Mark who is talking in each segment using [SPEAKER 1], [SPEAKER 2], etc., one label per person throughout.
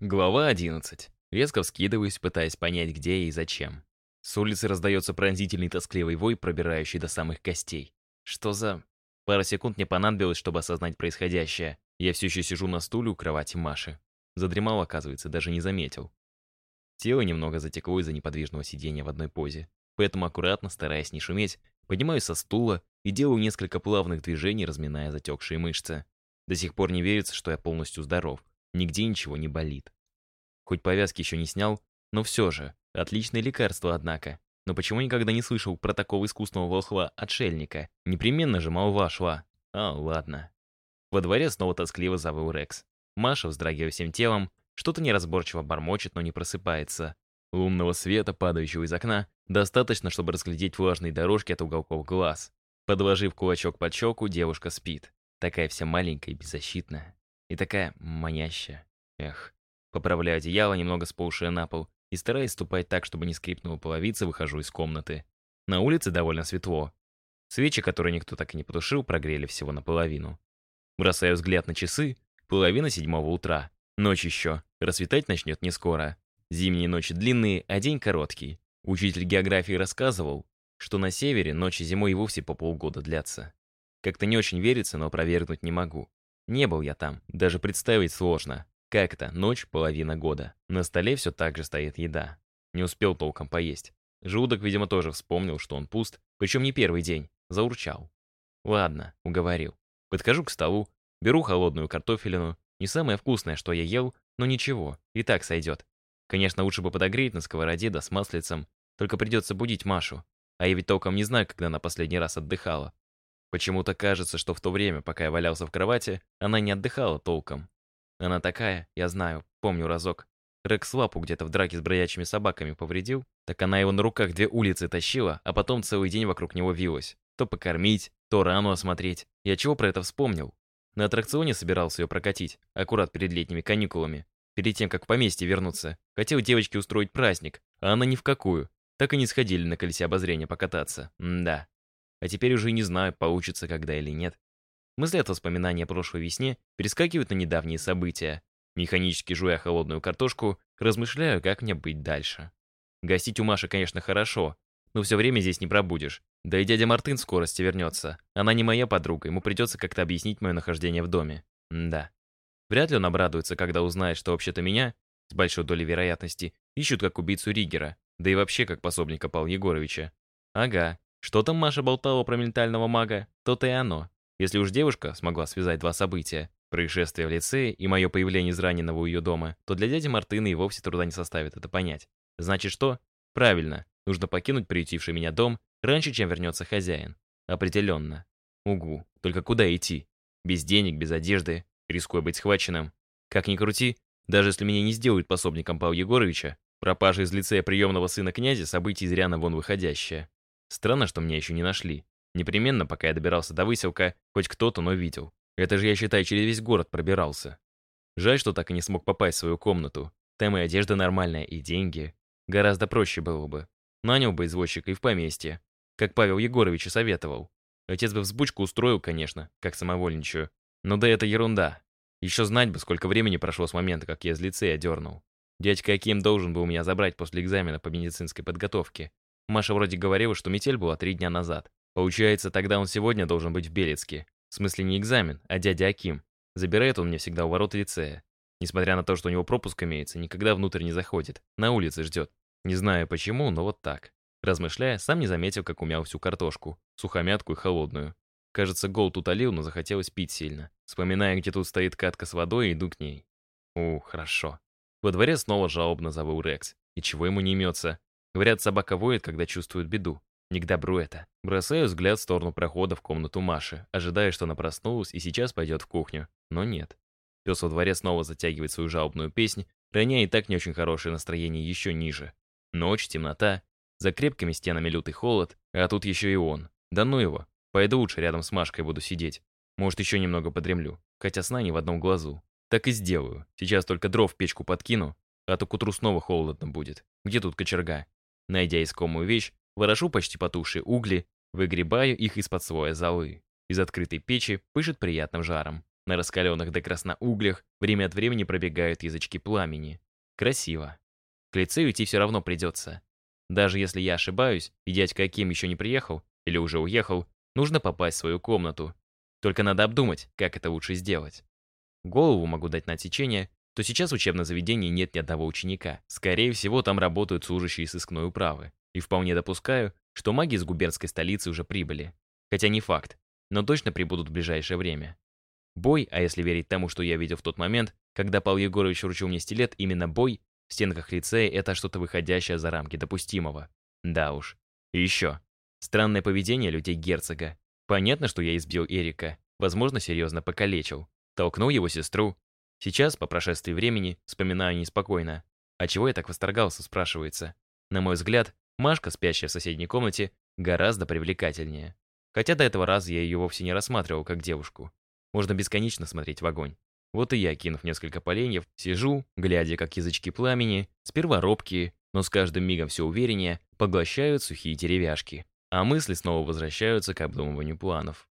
[SPEAKER 1] Глава 11. Резко вскидываюсь, пытаясь понять, где и зачем. С улицы раздается пронзительный тоскливый вой, пробирающий до самых костей. Что за... Пара секунд мне понадобилось, чтобы осознать происходящее. Я все еще сижу на стуле у кровати Маши. Задремал, оказывается, даже не заметил. Тело немного затекло из-за неподвижного сидения в одной позе. Поэтому аккуратно, стараясь не шуметь, поднимаюсь со стула и делаю несколько плавных движений, разминая затекшие мышцы. До сих пор не верится, что я полностью здоров. Нигде ничего не болит. Хоть повязки еще не снял, но все же, отличное лекарство, однако. Но почему никогда не слышал про такого искусного волхва-отшельника? Непременно же молва шла. А, ладно. Во дворе снова тоскливо завыл Рекс. Маша, вздрагивая всем телом, что-то неразборчиво бормочет, но не просыпается. Лунного света, падающего из окна, достаточно, чтобы разглядеть влажные дорожки от уголков глаз. Подложив кулачок под щеку, девушка спит. Такая вся маленькая и беззащитная. И такая манящая. Эх. Поправляю одеяло, немного сползшее на пол, и стараясь ступать так, чтобы не скрипнула половица, выхожу из комнаты. На улице довольно светло. Свечи, которые никто так и не потушил, прогрели всего наполовину. Бросаю взгляд на часы. Половина седьмого утра. Ночь еще. Рассветать начнет не скоро. Зимние ночи длинные, а день короткий. Учитель географии рассказывал, что на севере ночи зимой и вовсе по полгода длятся. Как-то не очень верится, но опровергнуть не могу. Не был я там, даже представить сложно. Как это, ночь, половина года. На столе все так же стоит еда. Не успел толком поесть. Желудок, видимо, тоже вспомнил, что он пуст, причем не первый день, заурчал. Ладно, уговорил. Подхожу к столу, беру холодную картофелину, не самое вкусное, что я ел, но ничего, и так сойдет. Конечно, лучше бы подогреть на сковороде да с маслицем, только придется будить Машу. А я ведь толком не знаю, когда она последний раз отдыхала. Почему-то кажется, что в то время, пока я валялся в кровати, она не отдыхала толком. Она такая, я знаю, помню разок. Рекс лапу где-то в драке с бродячими собаками повредил, так она его на руках две улицы тащила, а потом целый день вокруг него вилась. То покормить, то рану осмотреть. Я чего про это вспомнил? На аттракционе собирался ее прокатить, аккурат перед летними каникулами. Перед тем, как в поместье вернуться. Хотел девочке устроить праздник, а она ни в какую. Так и не сходили на колесе обозрения покататься. М да. А теперь уже не знаю, получится когда или нет. Мысли от воспоминания о прошлой весне перескакивают на недавние события. Механически жуя холодную картошку, размышляю, как мне быть дальше. Гостить у Маши, конечно, хорошо, но все время здесь не пробудешь. Да и дядя Мартын скорости вернется. Она не моя подруга, ему придется как-то объяснить мое нахождение в доме. М да. Вряд ли он обрадуется, когда узнает, что вообще-то меня, с большой долей вероятности, ищут как убийцу Ригера, да и вообще как пособника Павла Егоровича. Ага, что там Маша болтала про ментального мага, то-то и оно. Если уж девушка смогла связать два события, происшествие в лицее и мое появление израненного у ее дома, то для дяди Мартына и вовсе труда не составит это понять. Значит что? Правильно, нужно покинуть приютивший меня дом раньше, чем вернется хозяин. Определенно. Угу, только куда идти? Без денег, без одежды, рискуя быть схваченным. Как ни крути, даже если меня не сделают пособником Павла Егоровича, пропажа из лицея приемного сына князя событие из ряна вон выходящее. Странно, что меня еще не нашли. Непременно, пока я добирался до выселка, хоть кто-то, но видел. Это же я, считай, через весь город пробирался. Жаль, что так и не смог попасть в свою комнату. Там и одежда нормальная, и деньги. Гораздо проще было бы. Нанял бы извозчика и в поместье. Как Павел Егорович и советовал. Отец бы взбучку устроил, конечно, как самовольничаю. Но да это ерунда. Еще знать бы, сколько времени прошло с момента, как я из лицея дернул. Дядька Аким должен был меня забрать после экзамена по медицинской подготовке. Маша вроде говорила, что метель была три дня назад. Получается, тогда он сегодня должен быть в Белецке. В смысле не экзамен, а дядя Аким. Забирает он меня всегда у ворот лицея. Несмотря на то, что у него пропуск имеется, никогда внутрь не заходит. На улице ждет. Не знаю почему, но вот так. Размышляя, сам не заметил, как умял всю картошку. Сухомятку и холодную. Кажется, гол тут олил, но захотелось пить сильно. Вспоминая, где тут стоит катка с водой, иду к ней. У, хорошо. Во дворе снова жалобно завыл Рекс. И чего ему не имется? Говорят, собака воет, когда чувствует беду. Не к добру это. Бросаю взгляд в сторону прохода в комнату Маши, ожидая, что она проснулась и сейчас пойдет в кухню. Но нет. Пес во дворе снова затягивает свою жалобную песнь, роняя и так не очень хорошее настроение еще ниже. Ночь, темнота, за крепкими стенами лютый холод, а тут еще и он. Да ну его. Пойду лучше рядом с Машкой буду сидеть. Может, еще немного подремлю. Хотя сна не в одном глазу. Так и сделаю. Сейчас только дров в печку подкину, а то к утру снова холодно будет. Где тут кочерга? Найдя искомую вещь, ворошу почти потухшие угли, выгребаю их из-под слоя золы. Из открытой печи пышет приятным жаром. На раскаленных до красна углях время от времени пробегают язычки пламени. Красиво. К лицею идти все равно придется. Даже если я ошибаюсь, и дядька Аким еще не приехал, или уже уехал, нужно попасть в свою комнату. Только надо обдумать, как это лучше сделать. Голову могу дать на отсечение, то сейчас в учебном заведении нет ни одного ученика. Скорее всего, там работают служащие сыскной управы. И вполне допускаю, что маги из губернской столицы уже прибыли. Хотя не факт, но точно прибудут в ближайшее время. Бой, а если верить тому, что я видел в тот момент, когда Павел Егорович вручил мне стилет, именно бой в стенках лицея — это что-то выходящее за рамки допустимого. Да уж. И еще. Странное поведение людей герцога. Понятно, что я избил Эрика, возможно, серьезно покалечил. Толкнул его сестру. Сейчас, по прошествии времени, вспоминаю неспокойно. А чего я так восторгался, спрашивается. На мой взгляд, Машка, спящая в соседней комнате, гораздо привлекательнее. Хотя до этого раза я ее вовсе не рассматривал как девушку. Можно бесконечно смотреть в огонь. Вот и я, кинув несколько поленьев, сижу, глядя, как язычки пламени, сперва робкие, но с каждым мигом все увереннее, поглощают сухие деревяшки. А мысли снова возвращаются к обдумыванию планов.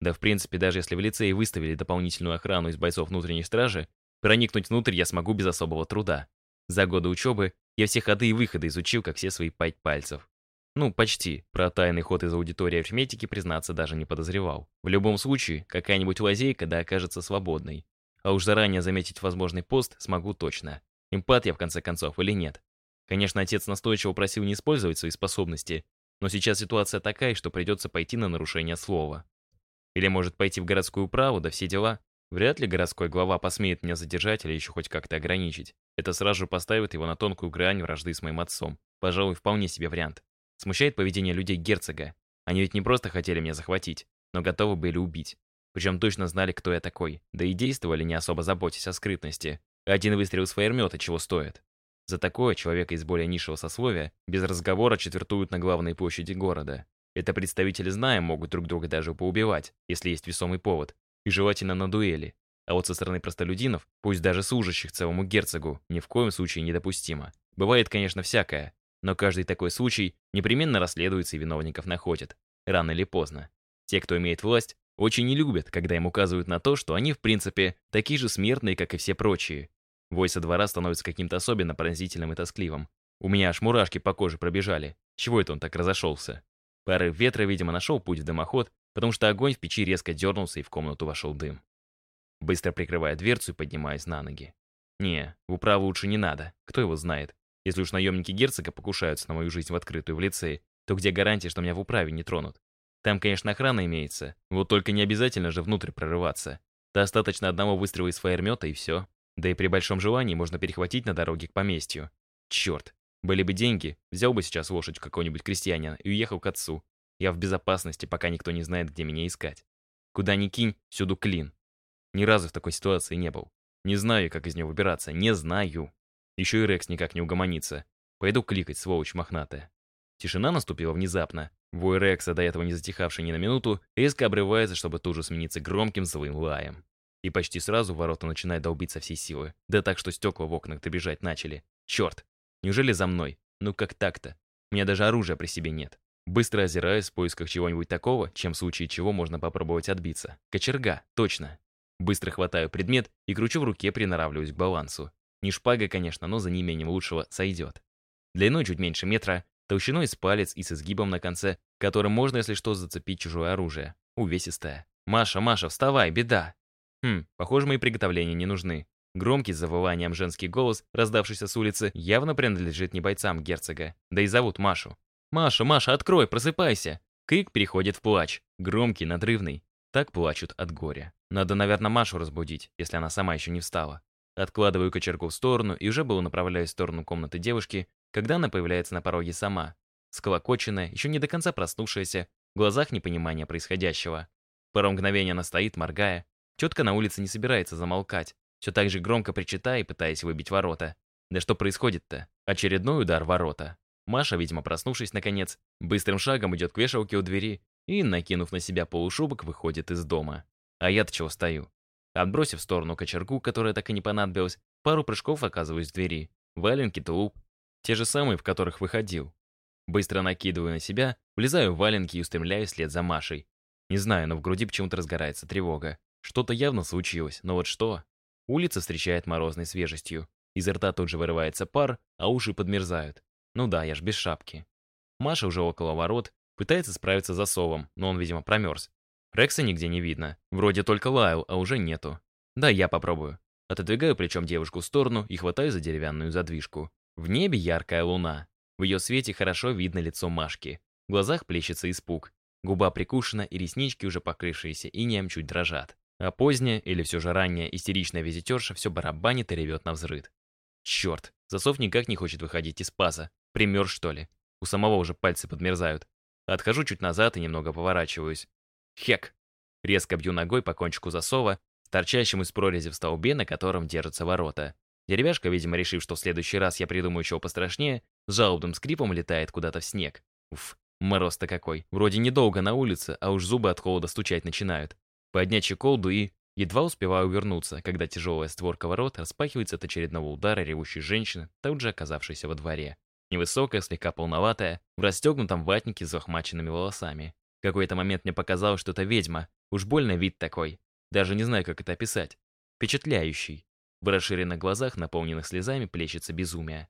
[SPEAKER 1] Да в принципе, даже если в лицее выставили дополнительную охрану из бойцов внутренней стражи, проникнуть внутрь я смогу без особого труда. За годы учебы я все ходы и выходы изучил, как все свои пять пальцев. Ну, почти. Про тайный ход из аудитории арифметики, признаться, даже не подозревал. В любом случае, какая-нибудь лазейка да окажется свободной. А уж заранее заметить возможный пост смогу точно. Импат я, в конце концов, или нет. Конечно, отец настойчиво просил не использовать свои способности, но сейчас ситуация такая, что придется пойти на нарушение слова. Или может пойти в городскую управу, да все дела. Вряд ли городской глава посмеет меня задержать или еще хоть как-то ограничить. Это сразу поставит его на тонкую грань вражды с моим отцом. Пожалуй, вполне себе вариант. Смущает поведение людей герцога. Они ведь не просто хотели меня захватить, но готовы были убить. Причем точно знали, кто я такой. Да и действовали, не особо заботясь о скрытности. Один выстрел из фаермета чего стоит. За такое человека из более низшего сословия без разговора четвертуют на главной площади города. Это представители знаем могут друг друга даже поубивать, если есть весомый повод. И желательно на дуэли. А вот со стороны простолюдинов, пусть даже служащих целому герцогу, ни в коем случае недопустимо. Бывает, конечно, всякое, но каждый такой случай непременно расследуется и виновников находят. Рано или поздно. Те, кто имеет власть, очень не любят, когда им указывают на то, что они, в принципе, такие же смертные, как и все прочие. Вой со двора становится каким-то особенно пронзительным и тоскливым. У меня аж мурашки по коже пробежали. Чего это он так разошелся? Порыв ветра, видимо, нашел путь в дымоход, потому что огонь в печи резко дернулся и в комнату вошел дым. Быстро прикрывая дверцу и поднимаясь на ноги. Не, в управу лучше не надо, кто его знает. Если уж наемники герцога покушаются на мою жизнь в открытую в лицее, то где гарантия, что меня в управе не тронут? Там, конечно, охрана имеется, вот только не обязательно же внутрь прорываться. Достаточно одного выстрела из фаермета и все. Да и при большом желании можно перехватить на дороге к поместью. Черт, были бы деньги, взял бы сейчас лошадь какого-нибудь крестьянина и уехал к отцу. Я в безопасности, пока никто не знает, где меня искать. Куда ни кинь, всюду клин. Ни разу в такой ситуации не был. Не знаю, как из нее выбираться, не знаю. Еще и Рекс никак не угомонится. Пойду кликать, сволочь мохнатая. Тишина наступила внезапно. Вой Рекса, до этого не затихавший ни на минуту, резко обрывается, чтобы тут же смениться громким злым лаем. И почти сразу ворота начинают долбить со всей силы. Да так, что стекла в окнах добежать начали. Черт! Неужели за мной? Ну как так-то? У меня даже оружия при себе нет. Быстро озираюсь в поисках чего-нибудь такого, чем в случае чего можно попробовать отбиться. Кочерга, точно. Быстро хватаю предмет и кручу в руке, приноравливаюсь к балансу. Не шпага, конечно, но за неимением лучшего сойдет. Длиной чуть меньше метра, толщиной с палец и с изгибом на конце, которым можно, если что, зацепить чужое оружие. Увесистая. «Маша, Маша, вставай, беда!» Хм, похоже, мои приготовления не нужны. Громкий с завыванием женский голос, раздавшийся с улицы, явно принадлежит не бойцам герцога. Да и зовут Машу. «Маша, Маша, открой, просыпайся!» Крик переходит в плач. Громкий, надрывный. Так плачут от горя. Надо, наверное, Машу разбудить, если она сама еще не встала. Откладываю кочергу в сторону и уже было направляюсь в сторону комнаты девушки, когда она появляется на пороге сама. Сколокоченная, еще не до конца проснувшаяся, в глазах непонимания происходящего. Пару мгновений она стоит, моргая. Тетка на улице не собирается замолкать, все так же громко причитая и пытаясь выбить ворота. Да что происходит-то? Очередной удар ворота. Маша, видимо, проснувшись наконец, быстрым шагом идет к вешалке у двери и, накинув на себя полушубок, выходит из дома. А я-то чего стою? Отбросив в сторону кочергу, которая так и не понадобилась, пару прыжков оказываюсь в двери. Валенки, тулуп. Те же самые, в которых выходил. Быстро накидываю на себя, влезаю в валенки и устремляюсь вслед за Машей. Не знаю, но в груди почему-то разгорается тревога. Что-то явно случилось, но вот что? Улица встречает морозной свежестью. Изо рта тут же вырывается пар, а уши подмерзают. Ну да, я ж без шапки. Маша уже около ворот, пытается справиться с засовом, но он, видимо, промерз. Рекса нигде не видно. Вроде только лаял, а уже нету. Да, я попробую. Отодвигаю плечом девушку в сторону и хватаю за деревянную задвижку. В небе яркая луна. В ее свете хорошо видно лицо Машки. В глазах плещется испуг. Губа прикушена, и реснички, уже покрывшиеся инеем, чуть дрожат. А поздняя, или все же ранняя, истеричная визитерша все барабанит и ревет на взрыд. Черт, засов никак не хочет выходить из паза. Примерз, что ли? У самого уже пальцы подмерзают. Отхожу чуть назад и немного поворачиваюсь. Хек! Резко бью ногой по кончику засова, торчащему из прорези в столбе, на котором держатся ворота. Деревяшка, видимо, решив, что в следующий раз я придумаю чего пострашнее, с жалобным скрипом летает куда-то в снег. Уф, мороз-то какой. Вроде недолго на улице, а уж зубы от холода стучать начинают. Поднять чеколду и... Едва успеваю увернуться, когда тяжелая створка ворот распахивается от очередного удара ревущей женщины, тут же оказавшейся во дворе. Невысокая, слегка полноватая, в расстегнутом ватнике с захмаченными волосами. В какой-то момент мне показалось, что это ведьма. Уж больно вид такой. Даже не знаю, как это описать. Впечатляющий. В расширенных глазах, наполненных слезами, плещется безумие.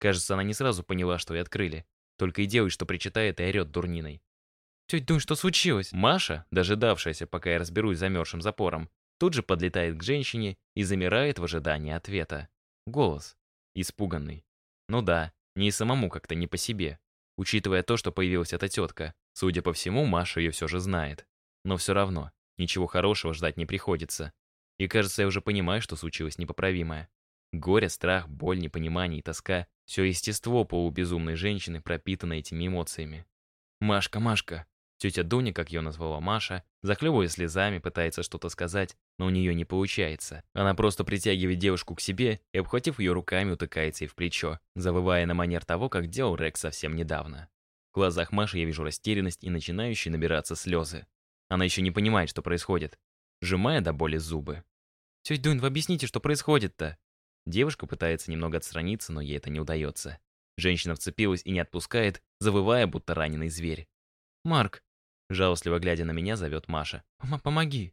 [SPEAKER 1] Кажется, она не сразу поняла, что и открыли. Только и делает, что причитает и орет дурниной. «Тетя Дунь, что случилось?» Маша, дожидавшаяся, пока я разберусь с замерзшим запором, тут же подлетает к женщине и замирает в ожидании ответа. Голос. Испуганный. Ну да, не и самому как-то не по себе. Учитывая то, что появилась эта тетка. Судя по всему, Маша ее все же знает. Но все равно, ничего хорошего ждать не приходится. И кажется, я уже понимаю, что случилось непоправимое. Горе, страх, боль, непонимание и тоска — все естество полубезумной женщины пропитано этими эмоциями. «Машка, Машка!» Тетя Дуня, как ее назвала Маша, захлебывая слезами, пытается что-то сказать, но у нее не получается. Она просто притягивает девушку к себе и, обхватив ее руками, утыкается ей в плечо, завывая на манер того, как делал Рекс совсем недавно. В глазах Маши я вижу растерянность и начинающие набираться слезы. Она еще не понимает, что происходит, сжимая до боли зубы. «Тетя Дунь, вы объясните, что происходит-то?» Девушка пытается немного отстраниться, но ей это не удается. Женщина вцепилась и не отпускает, завывая, будто раненый зверь. «Марк!» Жалостливо глядя на меня, зовет Маша. «Помоги!»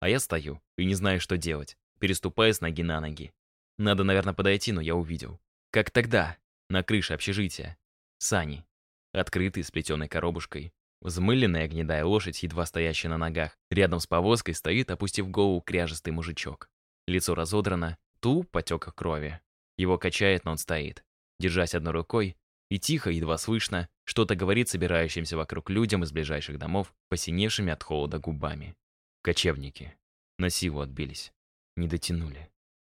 [SPEAKER 1] А я стою и не знаю, что делать, переступая с ноги на ноги. Надо, наверное, подойти, но я увидел. Как тогда, на крыше общежития. Сани. Открытый, с плетеной коробушкой. Взмыленная гнедая лошадь, едва стоящая на ногах. Рядом с повозкой стоит, опустив голову, кряжестый мужичок. Лицо разодрано, ту потек крови. Его качает, но он стоит. Держась одной рукой, и тихо, едва слышно, что-то говорит собирающимся вокруг людям из ближайших домов, посиневшими от холода губами. Кочевники. На силу отбились. Не дотянули.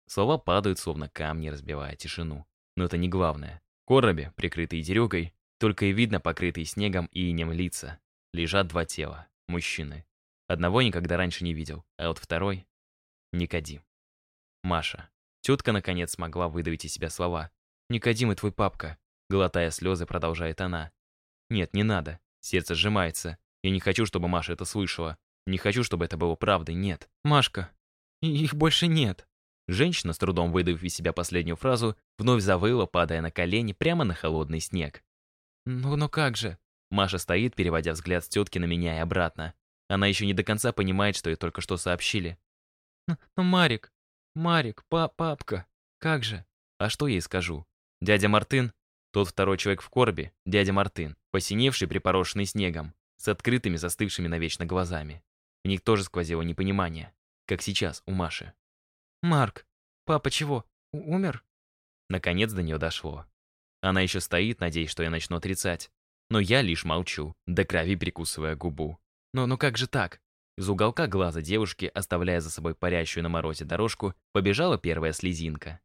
[SPEAKER 1] Слова падают, словно камни, разбивая тишину. Но это не главное. Короби, прикрытые дерюгой, только и видно покрытые снегом и инем лица. Лежат два тела. Мужчины. Одного никогда раньше не видел, а вот второй — Никодим. Маша. Тетка, наконец, смогла выдавить из себя слова. «Никодим и твой папка. Глотая слезы, продолжает она. «Нет, не надо. Сердце сжимается. Я не хочу, чтобы Маша это слышала. Не хочу, чтобы это было правдой, нет. Машка, их больше нет». Женщина, с трудом выдавив из себя последнюю фразу, вновь завыла, падая на колени прямо на холодный снег. «Ну, ну как же?» Маша стоит, переводя взгляд с тетки на меня и обратно. Она еще не до конца понимает, что ей только что сообщили. «Ну, ну Марик, Марик, па папка, как же?» А что ей скажу? Дядя Мартын тот второй человек в коробе, дядя Мартын, посиневший, припорошенный снегом, с открытыми, застывшими навечно глазами. В них тоже сквозило непонимание, как сейчас у Маши. «Марк, папа чего, умер?» Наконец до нее дошло. Она еще стоит, надеясь, что я начну отрицать. Но я лишь молчу, до крови прикусывая губу. Но ну как же так? Из уголка глаза девушки, оставляя за собой парящую на морозе дорожку, побежала первая слезинка.